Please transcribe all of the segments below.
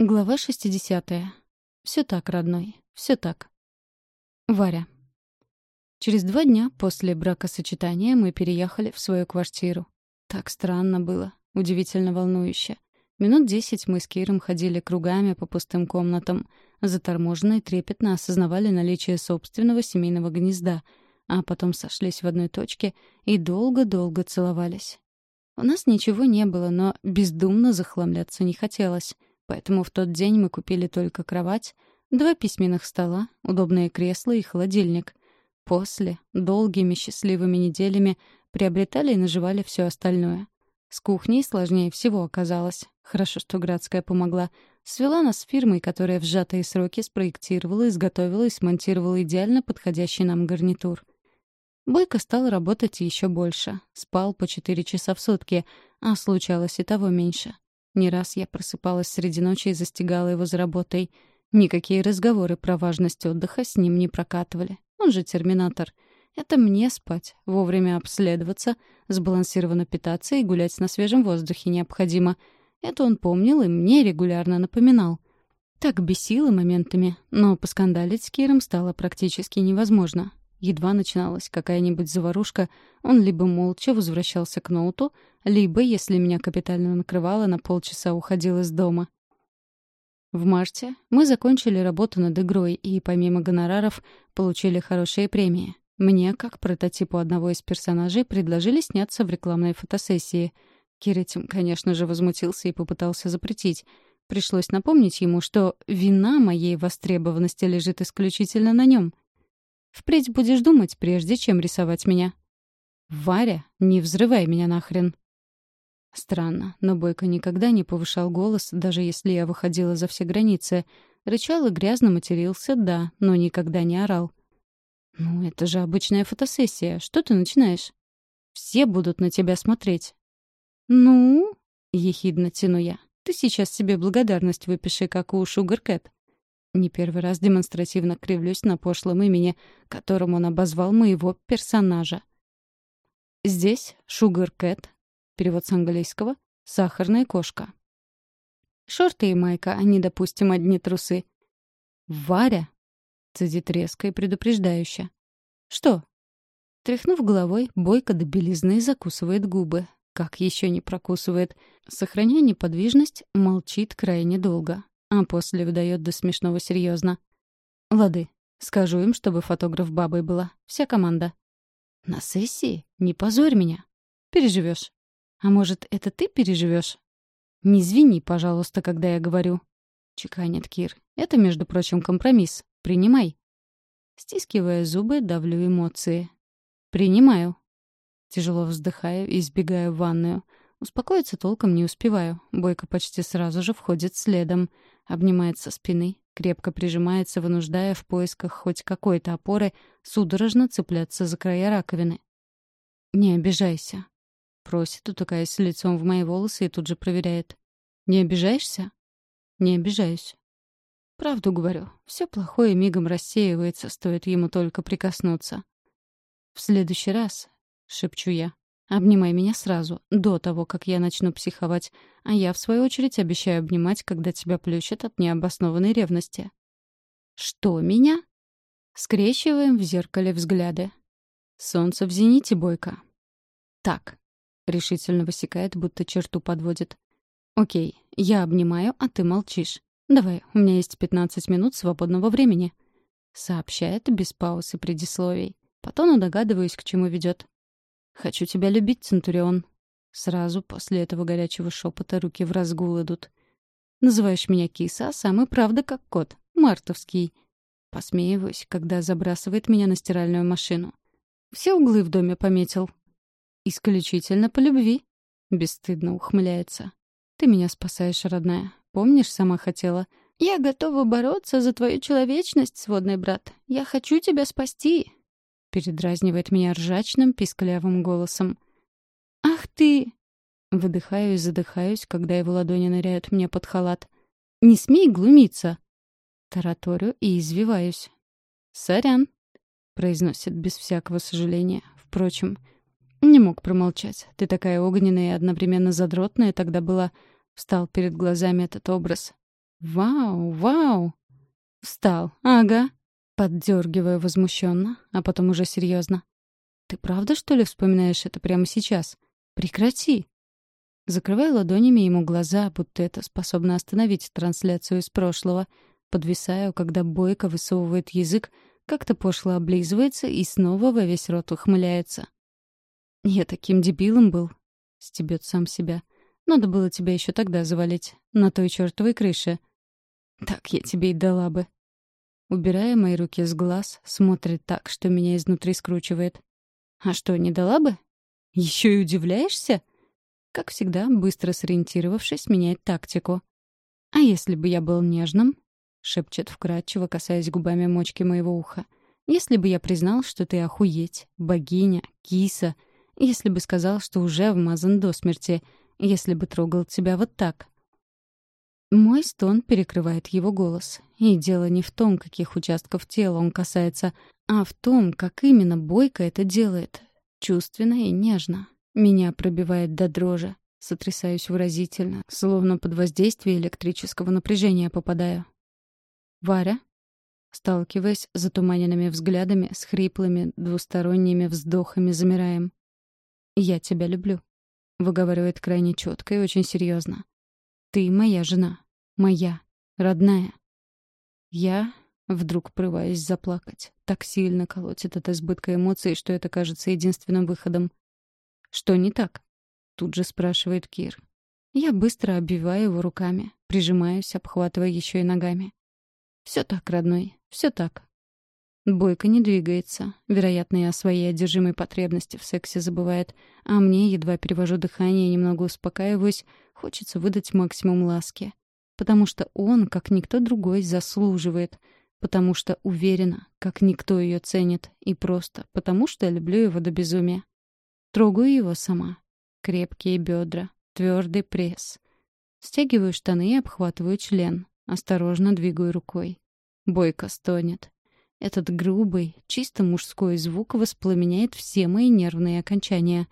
Глава 60. Все так, родной, все так. Варя. Через два дня после бракосочетания мы переехали в свою квартиру. Так странно было, удивительно волнующе. Минут десять мы с Киром ходили кругами по пустым комнатам, заторможенно и трепетно осознавали наличие собственного семейного гнезда, а потом сошлись в одной точке и долго-долго целовались. У нас ничего не было, но бездумно захламляться не хотелось — Поэтому в тот день мы купили только кровать, два письменных стола, удобное кресло и холодильник. После, долгими счастливыми неделями, приобретали и наживали все остальное. С кухней сложнее всего оказалось. Хорошо, что Градская помогла. Свела нас с фирмой, которая в сжатые сроки спроектировала, изготовила и смонтировала идеально подходящий нам гарнитур. Бойко стал работать еще больше. Спал по четыре часа в сутки, а случалось и того меньше. Не раз я просыпалась среди ночи и застигала его за работой. Никакие разговоры про важность отдыха с ним не прокатывали. Он же терминатор. Это мне спать, вовремя обследоваться, сбалансированно питаться и гулять на свежем воздухе необходимо. Это он помнил и мне регулярно напоминал. Так бесило моментами, но поскандалить с Киром стало практически невозможно. Едва начиналась какая-нибудь заварушка, он либо молча возвращался к ноуту, либо, если меня капитально накрывало, на полчаса уходил из дома. В марте мы закончили работу над игрой и, помимо гонораров, получили хорошие премии. Мне, как прототипу одного из персонажей, предложили сняться в рекламной фотосессии. Кир этим, конечно же, возмутился и попытался запретить. Пришлось напомнить ему, что вина моей востребованности лежит исключительно на нем — Впредь будешь думать, прежде чем рисовать меня. Варя, не взрывай меня нахрен. Странно, но Бойко никогда не повышал голос, даже если я выходила за все границы. Рычал и грязно матерился, да, но никогда не орал. «Ну, это же обычная фотосессия. Что ты начинаешь?» «Все будут на тебя смотреть». «Ну?» — ехидно тяну я. «Ты сейчас себе благодарность выпиши, как у Шугаркэт. Не первый раз демонстративно кривлюсь на пошлом имени, которым он обозвал моего персонажа. Здесь Sugar Cat, перевод с английского, сахарная кошка. Шорты и майка, а не, допустим, одни трусы. «Варя!» — цедит резко и предупреждающе. «Что?» Тряхнув головой, Бойко до белизны закусывает губы. Как еще не прокусывает. Сохраняя неподвижность, молчит крайне долго а после выдает до смешного серьезно. «Лады, скажу им, чтобы фотограф бабой была. Вся команда». «На сессии? Не позорь меня. Переживешь. А может, это ты переживешь? «Не извини, пожалуйста, когда я говорю». Чеканит Кир. «Это, между прочим, компромисс. Принимай». Стискивая зубы, давлю эмоции. «Принимаю». Тяжело вздыхаю и избегаю в ванную. Успокоиться толком не успеваю. Бойко почти сразу же входит следом обнимает со спины, крепко прижимается, вынуждая в поисках хоть какой-то опоры судорожно цепляться за края раковины. «Не обижайся», — просит, утыкаясь лицом в мои волосы и тут же проверяет. «Не обижаешься?» «Не обижаюсь». «Правду говорю, все плохое мигом рассеивается, стоит ему только прикоснуться». «В следующий раз», — шепчу я, Обнимай меня сразу, до того, как я начну психовать, а я, в свою очередь, обещаю обнимать, когда тебя плющат от необоснованной ревности. Что меня? Скрещиваем в зеркале взгляды. Солнце в зените, бойко. Так. Решительно высекает, будто черту подводит. Окей, я обнимаю, а ты молчишь. Давай, у меня есть 15 минут свободного времени. Сообщает без пауз и предисловий. Потом догадываюсь, к чему ведет. «Хочу тебя любить, Центурион». Сразу после этого горячего шепота руки в разгул идут. «Называешь меня киса, а сам и правда как кот. Мартовский». Посмеиваюсь, когда забрасывает меня на стиральную машину. Все углы в доме пометил. «Исключительно по любви», — бесстыдно ухмыляется. «Ты меня спасаешь, родная. Помнишь, сама хотела?» «Я готова бороться за твою человечность, сводный брат. Я хочу тебя спасти передразнивает меня ржачным, писклявым голосом. «Ах ты!» Выдыхаю и задыхаюсь, когда его ладони ныряют мне под халат. «Не смей глумиться!» Тараторю и извиваюсь. «Сорян!» — произносит без всякого сожаления. Впрочем, не мог промолчать. Ты такая огненная и одновременно задротная тогда была. Встал перед глазами этот образ. Вау, вау. Встал. Ага. Поддергиваю возмущенно, а потом уже серьезно. Ты правда, что ли, вспоминаешь это прямо сейчас? Прекрати. Закрываю ладонями ему глаза, будто это способно остановить трансляцию из прошлого. Подвисаю, когда Бойко высовывает язык, как-то пошло облизывается и снова во весь рот ухмыляется. «Я таким дебилом был», — стебет сам себя. «Надо было тебя еще тогда завалить, на той чертовой крыше». «Так я тебе и дала бы». Убирая мои руки с глаз, смотрит так, что меня изнутри скручивает. «А что, не дала бы? Еще и удивляешься?» Как всегда, быстро сориентировавшись, меняет тактику. «А если бы я был нежным?» — шепчет вкрадчиво, касаясь губами мочки моего уха. «Если бы я признал, что ты охуеть, богиня, киса, если бы сказал, что уже вмазан до смерти, если бы трогал тебя вот так». Мой стон перекрывает его голос. И дело не в том, каких участков тела он касается, а в том, как именно Бойко это делает. Чувственно и нежно. Меня пробивает до дрожи. Сотрясаюсь выразительно, словно под воздействие электрического напряжения попадаю. «Варя?» Сталкиваясь с затуманенными взглядами, с хриплыми двусторонними вздохами, замираем. «Я тебя люблю», — выговаривает крайне четко и очень серьезно. «Ты моя жена. Моя. Родная». Я вдруг прываюсь заплакать. Так сильно колотит от избытка эмоций, что это кажется единственным выходом. «Что не так?» — тут же спрашивает Кир. Я быстро обвиваю его руками, прижимаюсь, обхватывая еще и ногами. Все так, родной, все так. Бойко не двигается. Вероятно, и о своей одержимой потребности в сексе забывает. А мне, едва перевожу дыхание и немного успокаиваюсь, хочется выдать максимум ласки. Потому что он, как никто другой, заслуживает. Потому что уверена, как никто ее ценит. И просто потому что люблю его до безумия. Трогаю его сама. Крепкие бедра, твердый пресс. Стягиваю штаны и обхватываю член. Осторожно двигаю рукой. Бойко стонет. Этот грубый, чисто мужской звук воспламеняет все мои нервные окончания.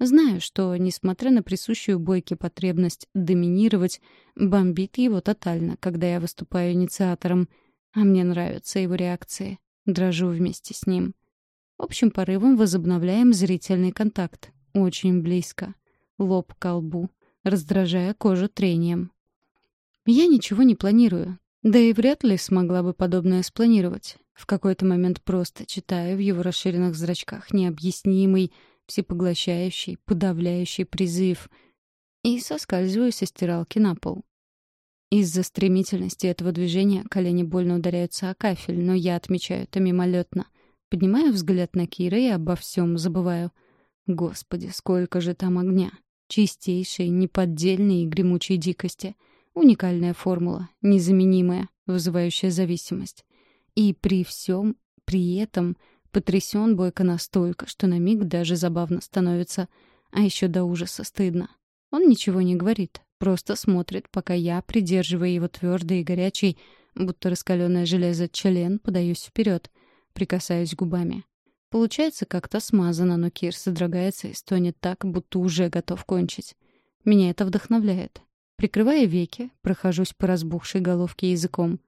Знаю, что, несмотря на присущую Бойке потребность доминировать, бомбит его тотально, когда я выступаю инициатором. А мне нравятся его реакции. Дрожу вместе с ним. Общим порывом возобновляем зрительный контакт. Очень близко. Лоб к лбу, раздражая кожу трением. Я ничего не планирую. Да и вряд ли смогла бы подобное спланировать. В какой-то момент просто читаю в его расширенных зрачках необъяснимый, всепоглощающий, подавляющий призыв и соскальзываю со стиралки на пол. Из-за стремительности этого движения колени больно ударяются о кафель, но я отмечаю это мимолетно. Поднимаю взгляд на Кира и обо всем забываю. Господи, сколько же там огня! Чистейшей, неподдельной и гремучей дикости. Уникальная формула, незаменимая, вызывающая зависимость. И при всем, при этом, потрясен Бойко настолько, что на миг даже забавно становится. А еще до ужаса стыдно. Он ничего не говорит, просто смотрит, пока я, придерживая его твердый и горячий, будто раскаленное железо член, подаюсь вперед — прикасаюсь губами. Получается как-то смазано, но Кир содрогается и стонет так, будто уже готов кончить. Меня это вдохновляет. Прикрывая веки, прохожусь по разбухшей головке языком.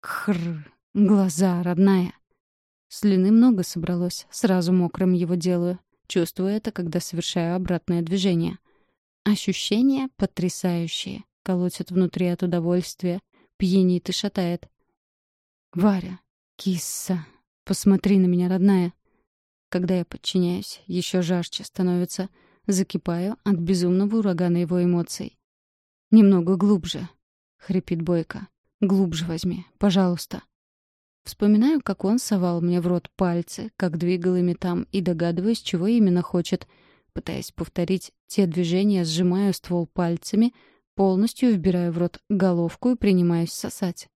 Хр, глаза, родная. Слюны много собралось, сразу мокрым его делаю. Чувствую это, когда совершаю обратное движение. Ощущения потрясающие. Колотят внутри от удовольствия. Пьянит и шатает. «Варя, киса, Посмотри на меня, родная. Когда я подчиняюсь, еще жарче становится. Закипаю от безумного урагана его эмоций. «Немного глубже», — хрипит Бойко. «Глубже возьми, пожалуйста». Вспоминаю, как он совал мне в рот пальцы, как двигал ими там, и догадываюсь, чего именно хочет. Пытаясь повторить те движения, сжимаю ствол пальцами, полностью вбираю в рот головку и принимаюсь сосать.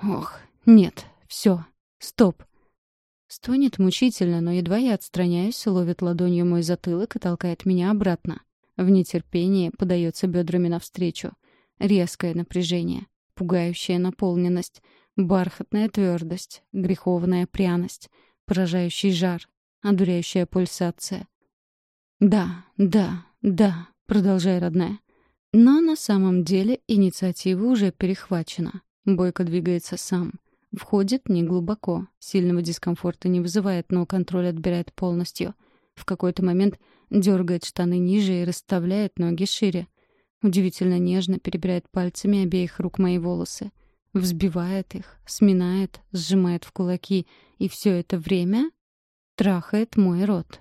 Ох, нет, все, стоп. Стонет мучительно, но едва я отстраняюсь, ловит ладонью мой затылок и толкает меня обратно. В нетерпении подается бедрами навстречу. Резкое напряжение, пугающая наполненность, бархатная твердость, греховная пряность, поражающий жар, одуряющая пульсация. «Да, да, да», — продолжай, родная. Но на самом деле инициатива уже перехвачена. Бойко двигается сам. Входит неглубоко, сильного дискомфорта не вызывает, но контроль отбирает полностью. В какой-то момент дергает штаны ниже и расставляет ноги шире. Удивительно нежно перебирает пальцами обеих рук мои волосы. Взбивает их, сминает, сжимает в кулаки. И все это время трахает мой рот.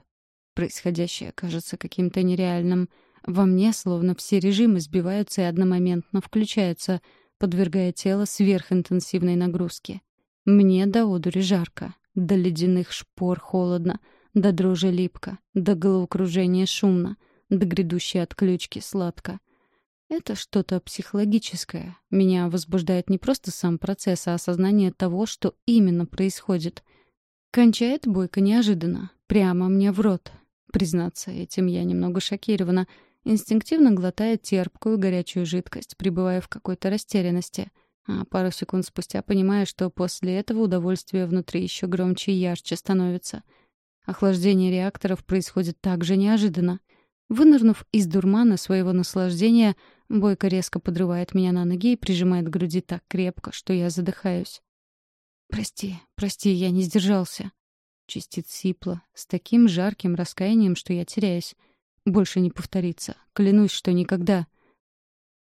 Происходящее кажется каким-то нереальным. Во мне словно все режимы сбиваются и одномоментно включаются, подвергая тело сверхинтенсивной нагрузке. Мне до одури жарко, до ледяных шпор холодно, до дрожи липко, до головокружения шумно, до грядущей отключки сладко — это что-то психологическое. Меня возбуждает не просто сам процесс, а осознание того, что именно происходит. Кончает Бойко неожиданно, прямо мне в рот. Признаться, этим я немного шокирована. Инстинктивно глотает терпкую горячую жидкость, пребывая в какой-то растерянности. А пару секунд спустя понимаю, что после этого удовольствие внутри еще громче и ярче становится. Охлаждение реакторов происходит так же неожиданно. Вынырнув из дурмана своего наслаждения, Бойко резко подрывает меня на ноги и прижимает к груди так крепко, что я задыхаюсь. «Прости, прости, я не сдержался», — чистит сипло, с таким жарким раскаянием, что я теряюсь. «Больше не повторится. Клянусь, что никогда».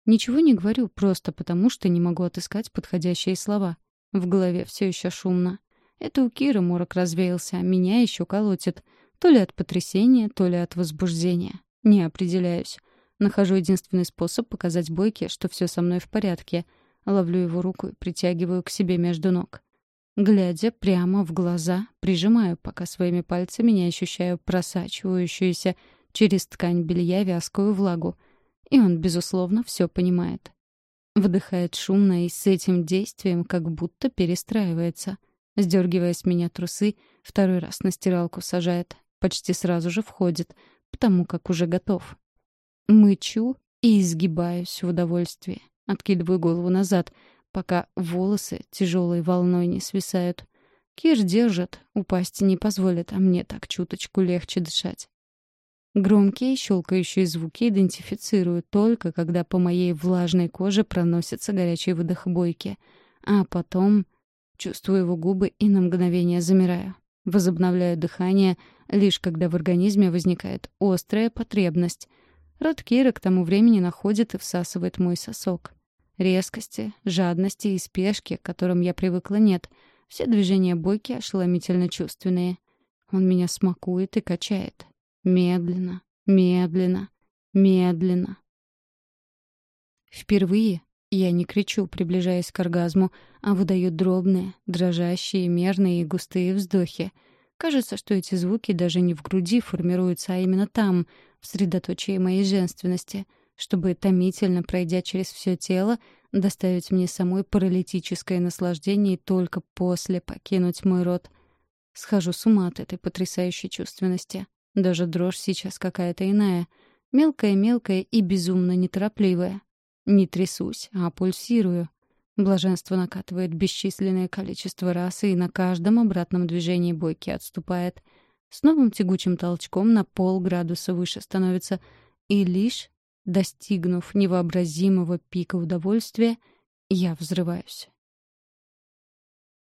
Ничего не говорю, просто потому, что не могу отыскать подходящие слова. В голове все еще шумно. Это у Киры морок развеялся, а меня еще колотит. То ли от потрясения, то ли от возбуждения. Не определяюсь. Нахожу единственный способ показать Бойке, что все со мной в порядке. Ловлю его руку и притягиваю к себе между ног. Глядя прямо в глаза, прижимаю, пока своими пальцами не ощущаю просачивающуюся через ткань белья вязкую влагу. И он, безусловно, все понимает. Вдыхает шумно и с этим действием как будто перестраивается. Сдергивая с меня трусы, второй раз на стиралку сажает. Почти сразу же входит, потому как уже готов. Мычу и изгибаюсь в удовольствии. Откидываю голову назад, пока волосы тяжелой волной не свисают. Кир держит, упасть не позволит, а мне так чуточку легче дышать. Громкие щелкающие звуки идентифицирую только, когда по моей влажной коже проносится горячий выдох бойки. А потом чувствую его губы и на мгновение замираю. Возобновляю дыхание, лишь когда в организме возникает острая потребность — Рот Кира к тому времени находит и всасывает мой сосок. Резкости, жадности и спешки, к которым я привыкла, нет. Все движения бойки ошеломительно чувственные. Он меня смакует и качает. Медленно, медленно, медленно. Впервые я не кричу, приближаясь к оргазму, а выдаю дробные, дрожащие, мерные и густые вздохи. Кажется, что эти звуки даже не в груди формируются, а именно там, в средоточии моей женственности, чтобы, томительно пройдя через все тело, доставить мне самой паралитическое наслаждение и только после покинуть мой рот. Схожу с ума от этой потрясающей чувственности. Даже дрожь сейчас какая-то иная. Мелкая-мелкая и безумно неторопливая. Не трясусь, а пульсирую. Блаженство накатывает бесчисленное количество раз и на каждом обратном движении бойки отступает — с новым тягучим толчком на полградуса выше становится, и лишь, достигнув невообразимого пика удовольствия, я взрываюсь.